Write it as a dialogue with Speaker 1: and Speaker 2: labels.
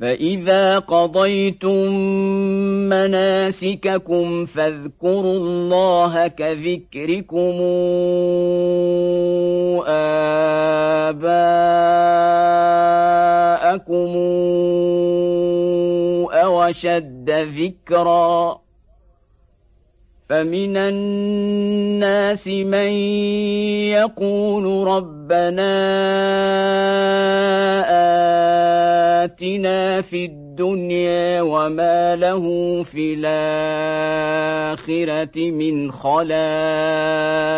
Speaker 1: فإذا قضيتم مناسككم فاذكروا الله كذكركم آباءكم أوشد ذكرًا فمن الناس من يقول ربنا آتنا في الدنيا وما له في الآخرة من خلاق